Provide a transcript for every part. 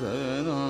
Then I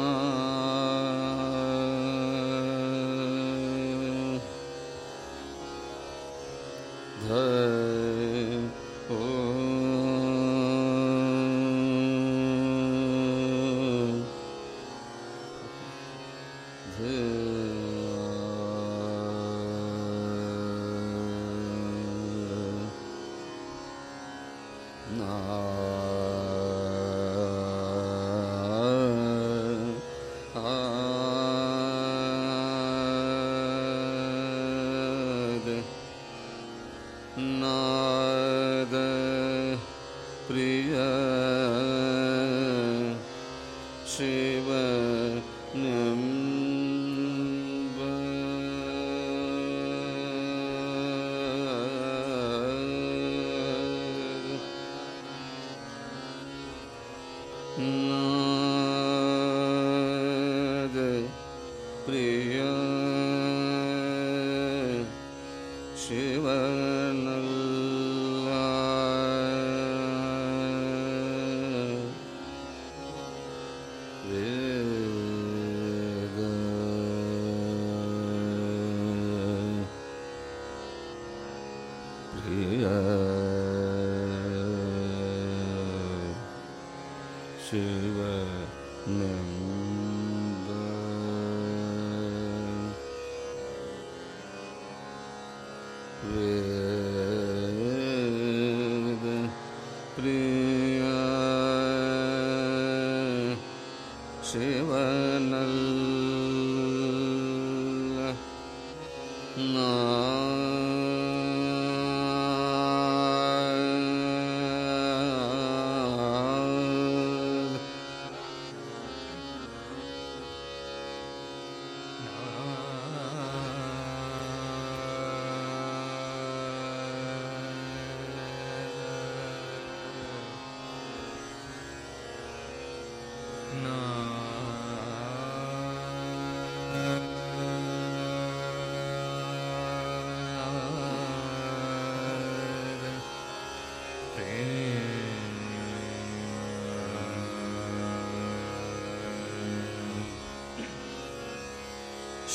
Sivan Yeah.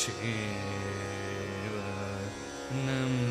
Shiva Nam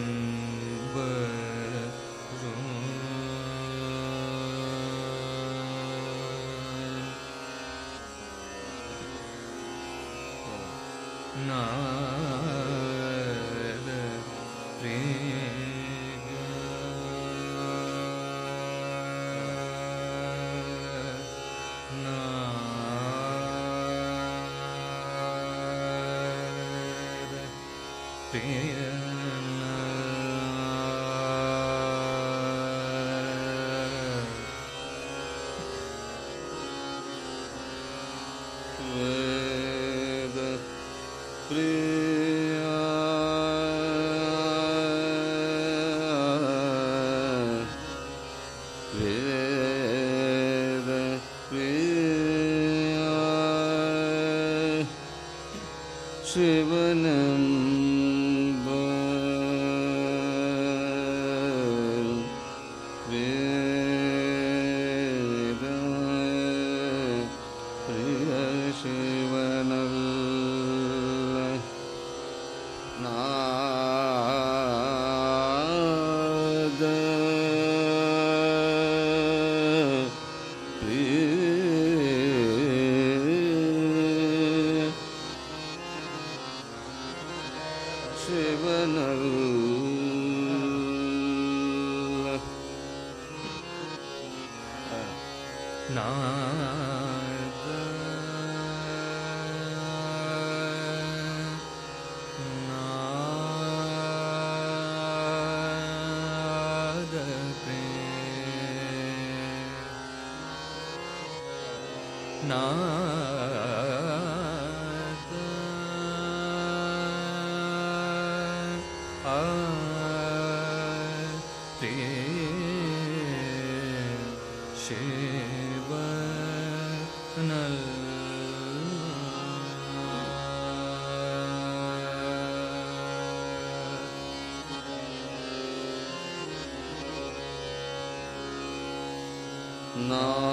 नारदप्रिय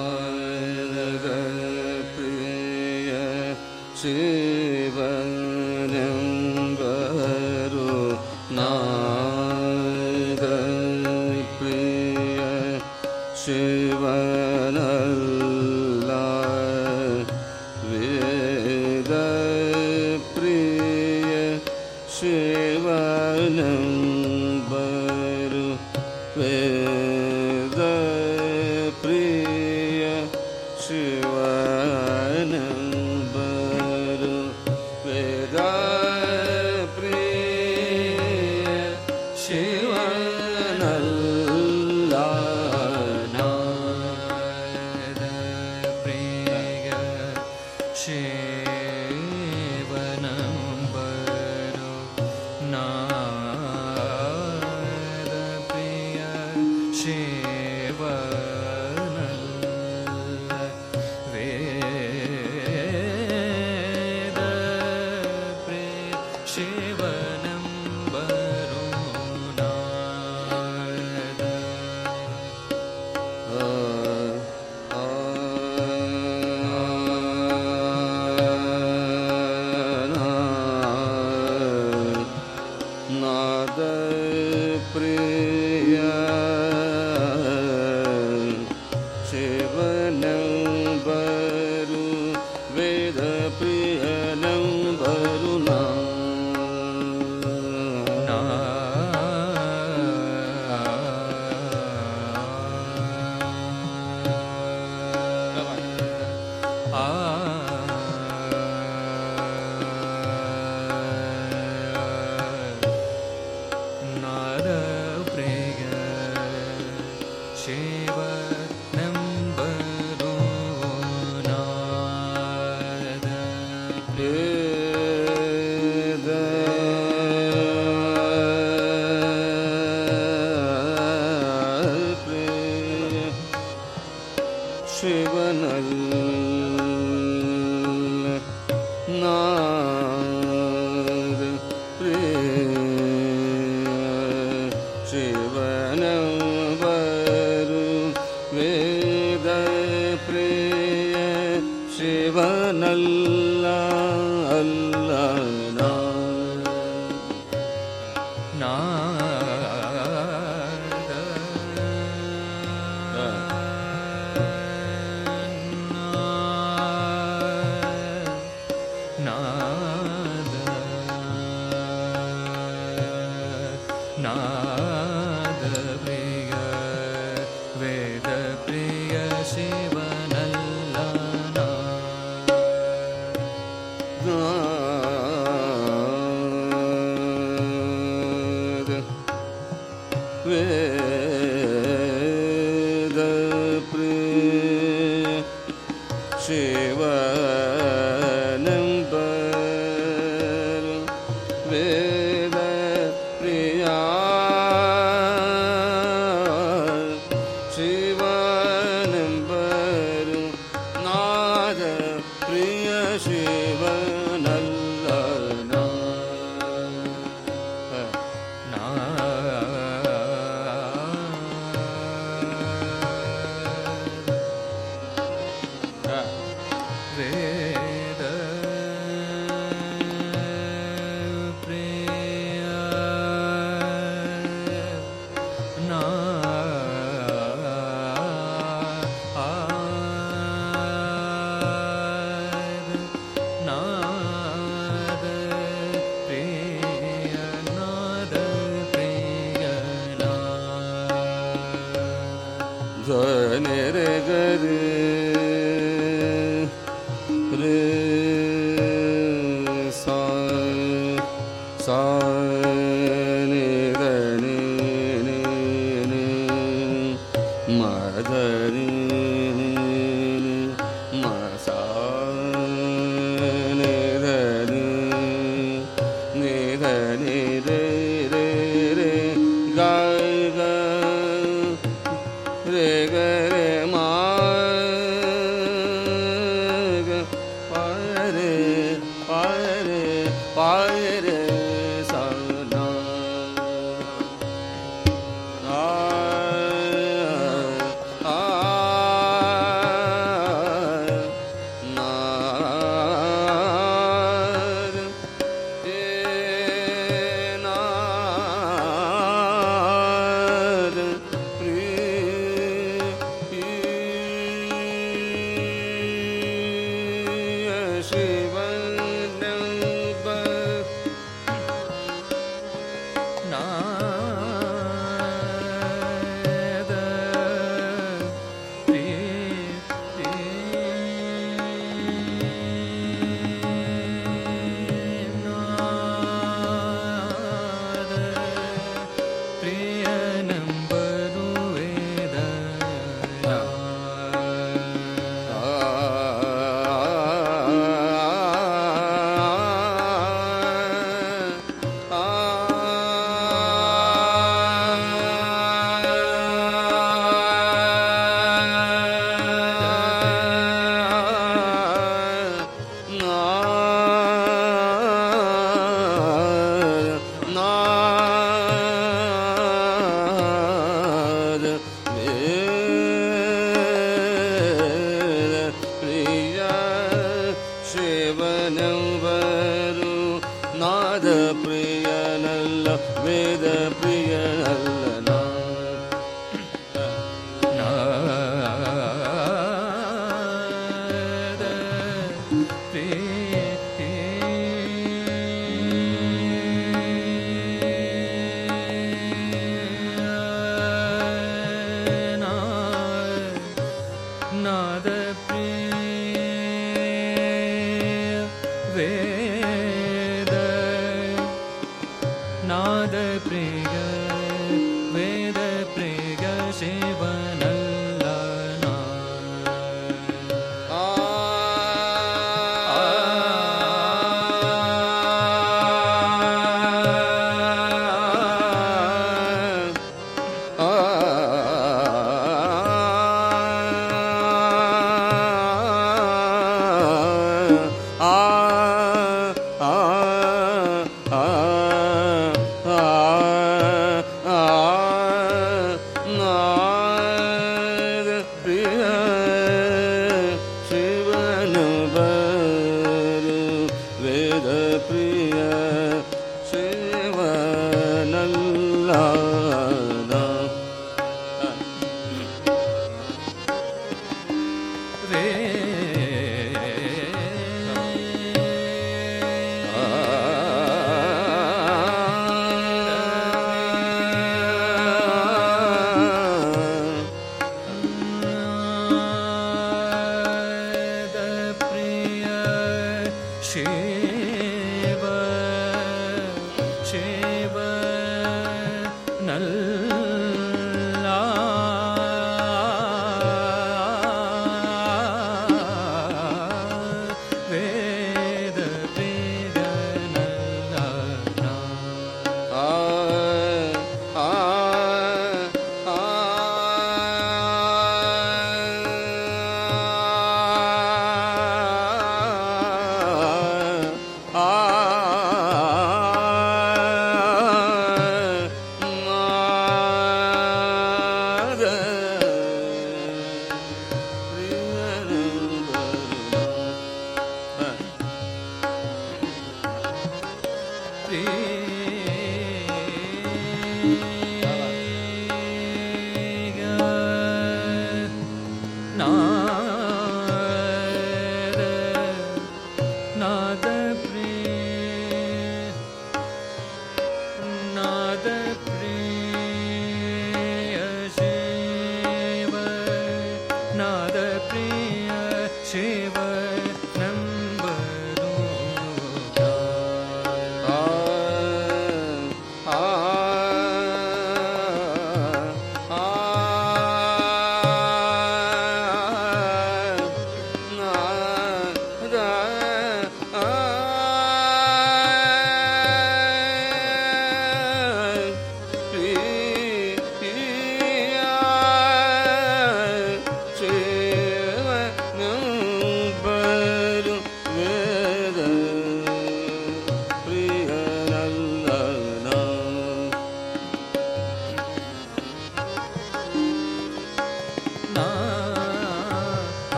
Shri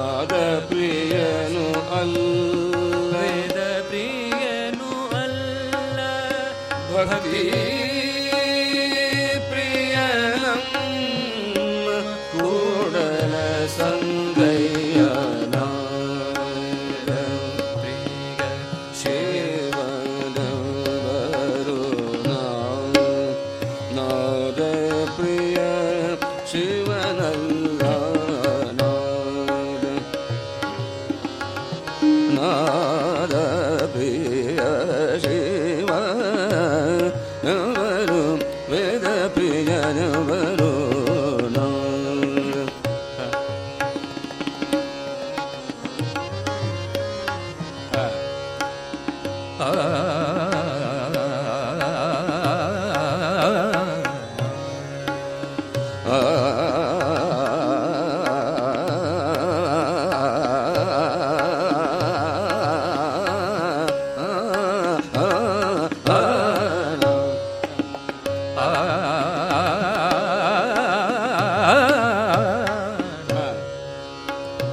ನಾದ ಪ್ರಿಯನು ಅಲ್ಲ. ವೇದ ಪ್ರಿಯನು ಅಲ್ಲ. ಭಕ್ತಿ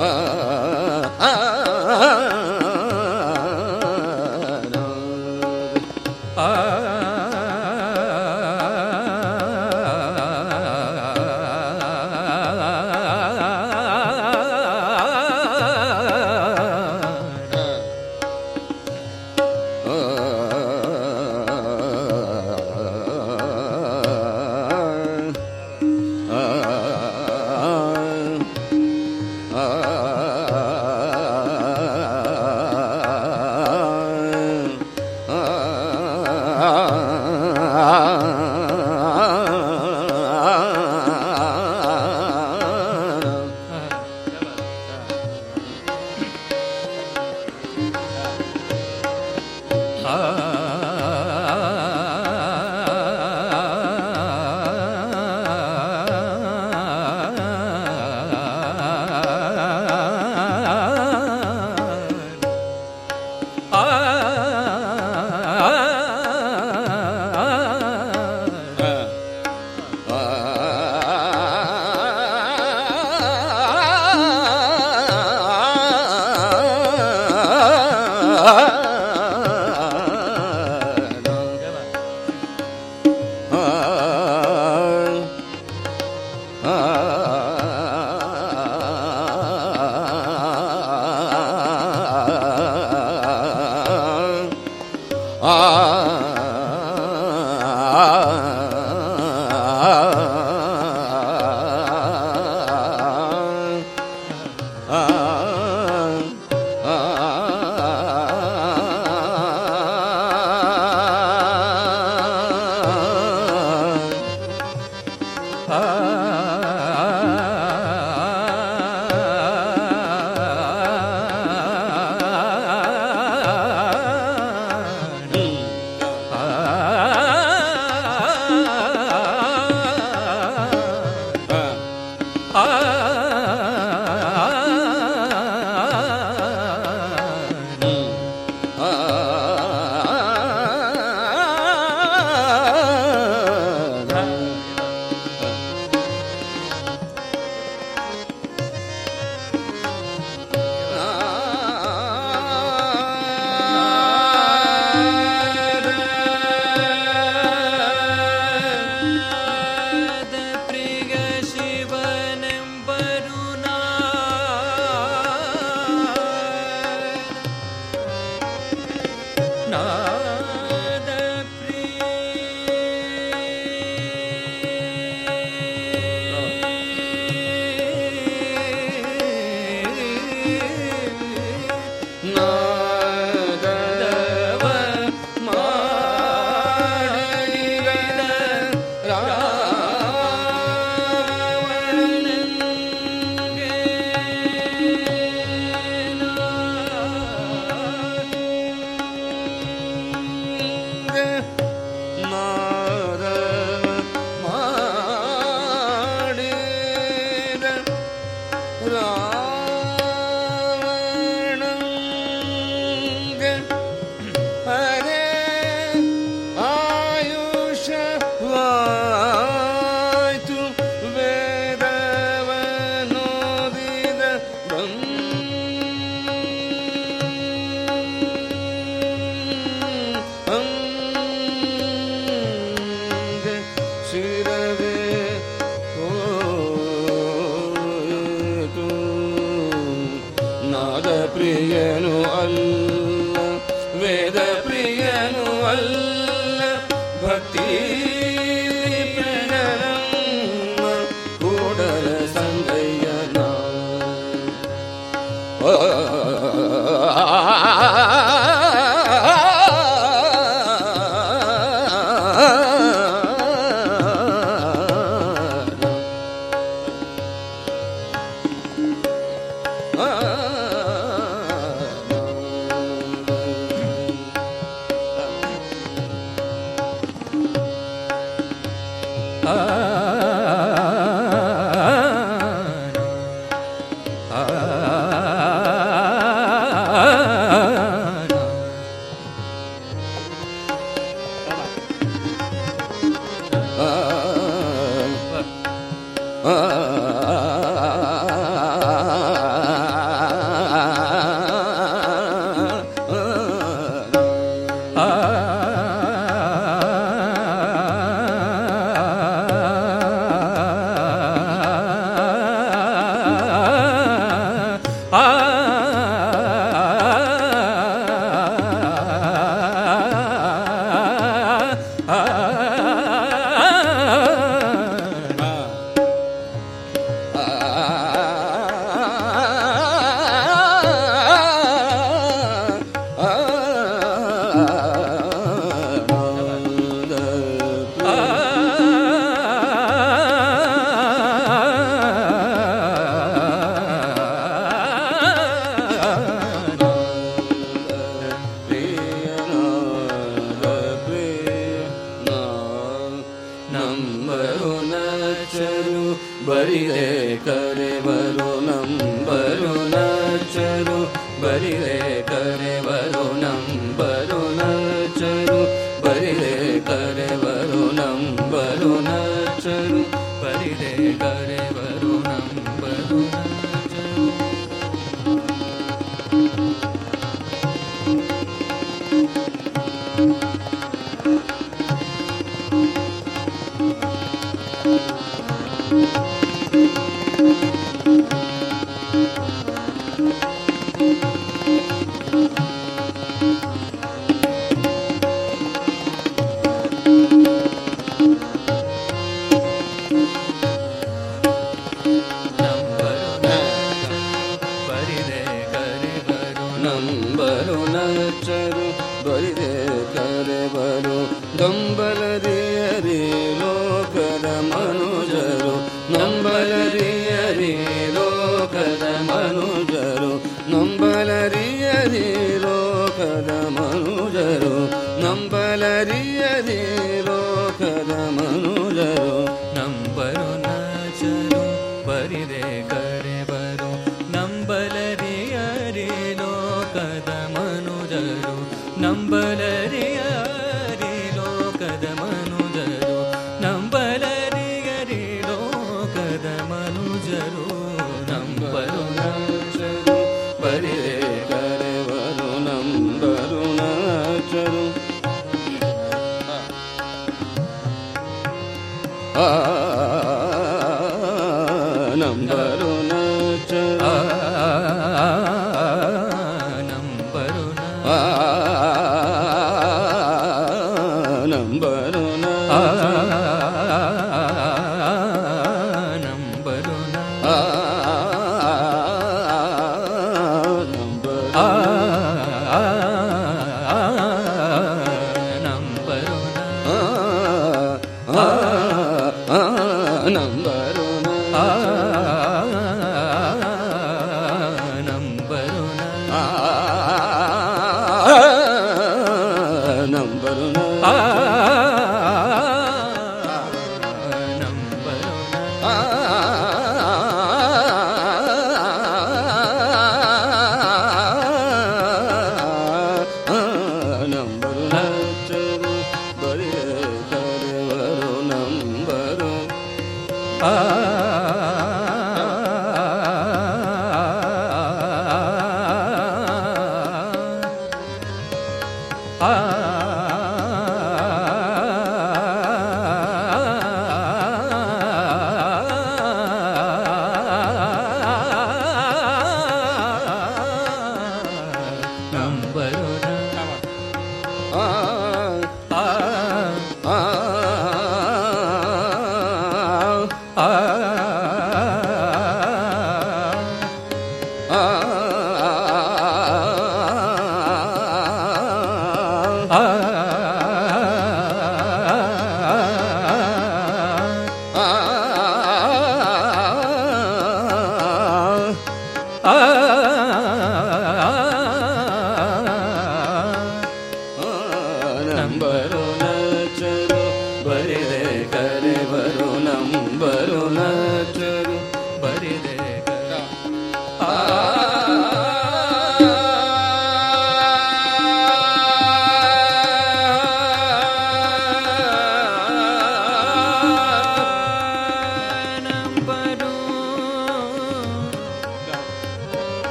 嗯嗯嗯嗯 Oh.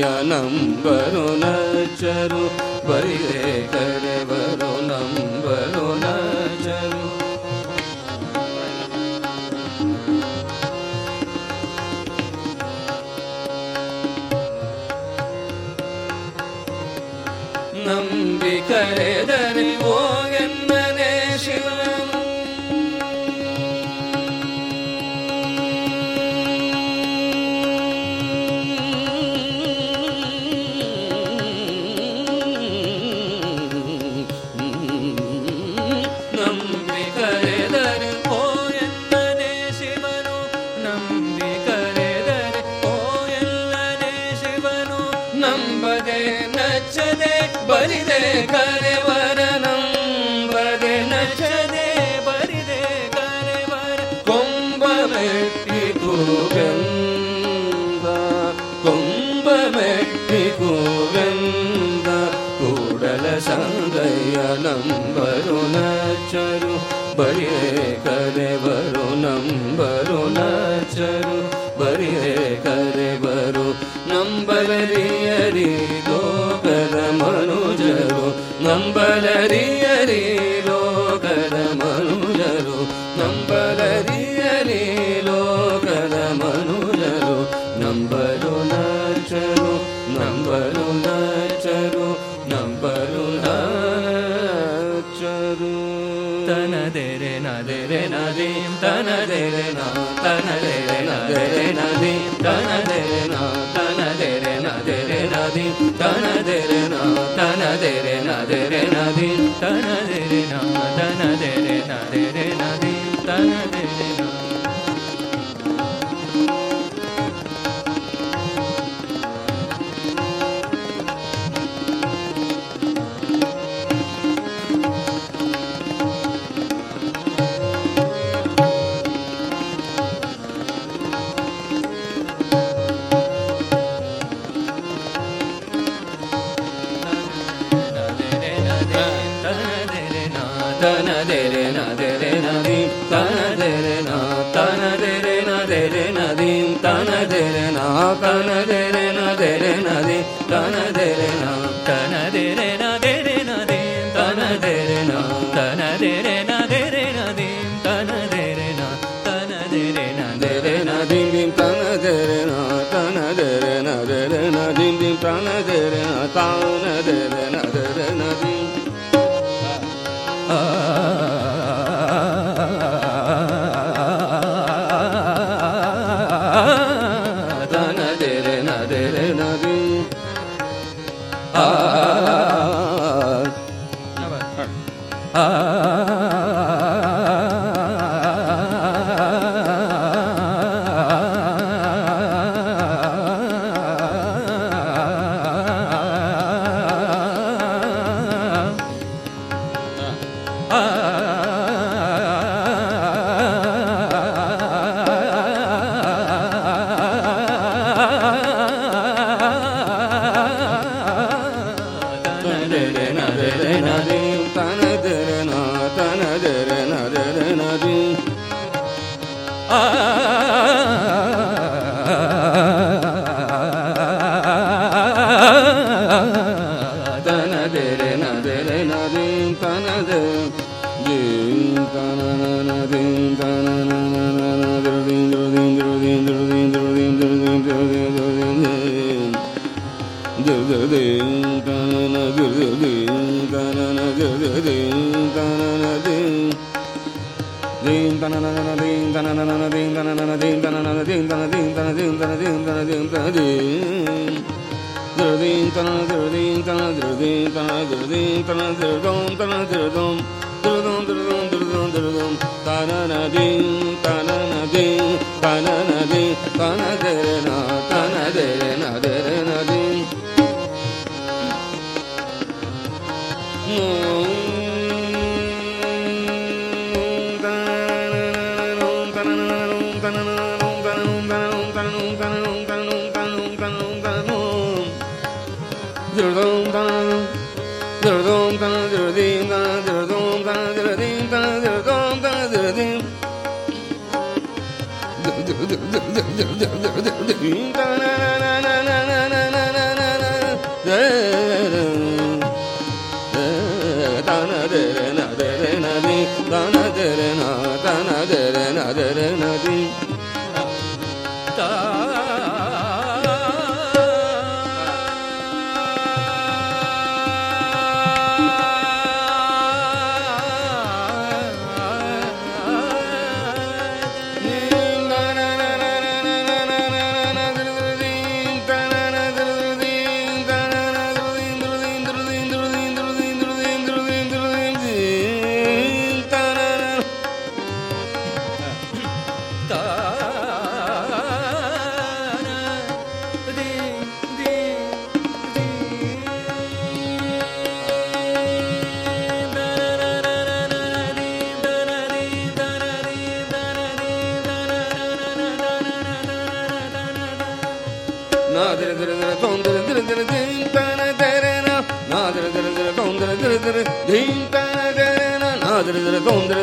ज्ञानं करुणचरु परिदे वरुणं वरुण ताना ताणा तानादे ਕਨ 噔噔噔噔噔噔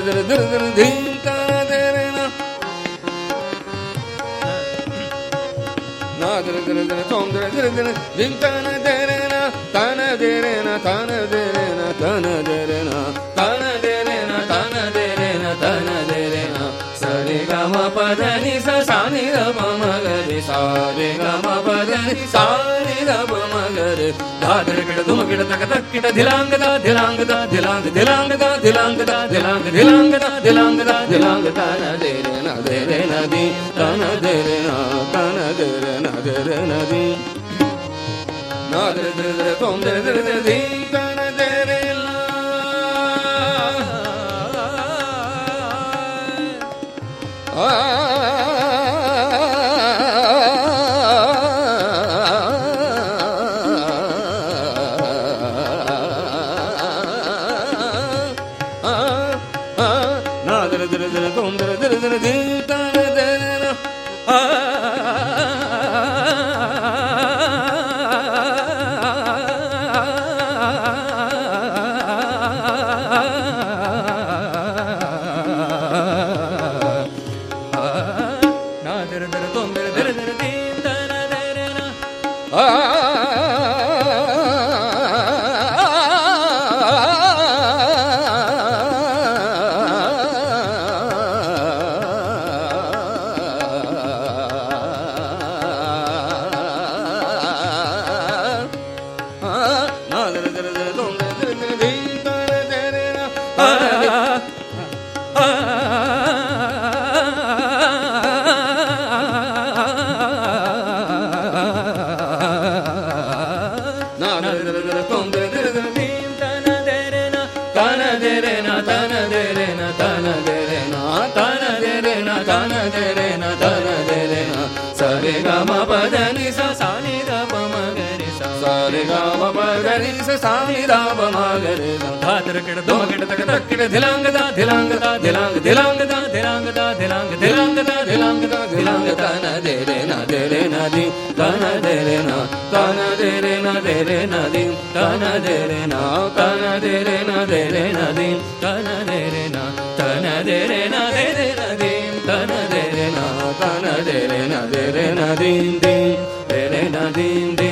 dir dir dir ding ta dere na na dir dir dir tom dir dir dir ding na dere na ta na dere na ta na dere na ta na dere ಸಾರಿ ಗಮ ಪದರಿ ಸಾರಿ ಗಮ ಮಗರ ಧಾದ್ರ ಗಿಡ ಧುಮ ಗಿಡ ತಕ ತಕ್ಕಿಡ ಧಿಲಾಂಗದ ಧಿಲಾಂಗದ ಧಿಲಾಂಗ ಧಿಲಾಂಗದ ಧಿಲಾಂಗದ ಧಿಲಾಂಗ ಧಿಲಾಂಗದ ಧಿಲಾಂಗದ ಧಿಲಾಂಗ ತನ ದೇರೆ ನ ದೇರೆ ನದಿ ತನ ದೇರೆ ನ ತನ ದೇರೆ ನ ದೇರೆ ನದಿ ನಾದ್ರ ದ್ರ ತೊಂದರೆ ದಿ re ga ma pa da ni sa sa ni da pa ma ga re sa sa re ga ma pa da ni sa sa ni da pa ma ga re sa dha tar kid do kid tak tak kid dhilang da dhilang da dilang dhilang da dhilang da dilang dhilang da dhilang da dhilang da na de re na de re na di da na de re na da na de re na de re na di da na de re na da na de re na de re na di da na de re na da na de re na de re na di da na de जले नदीन्द्रे नदीन्द्रे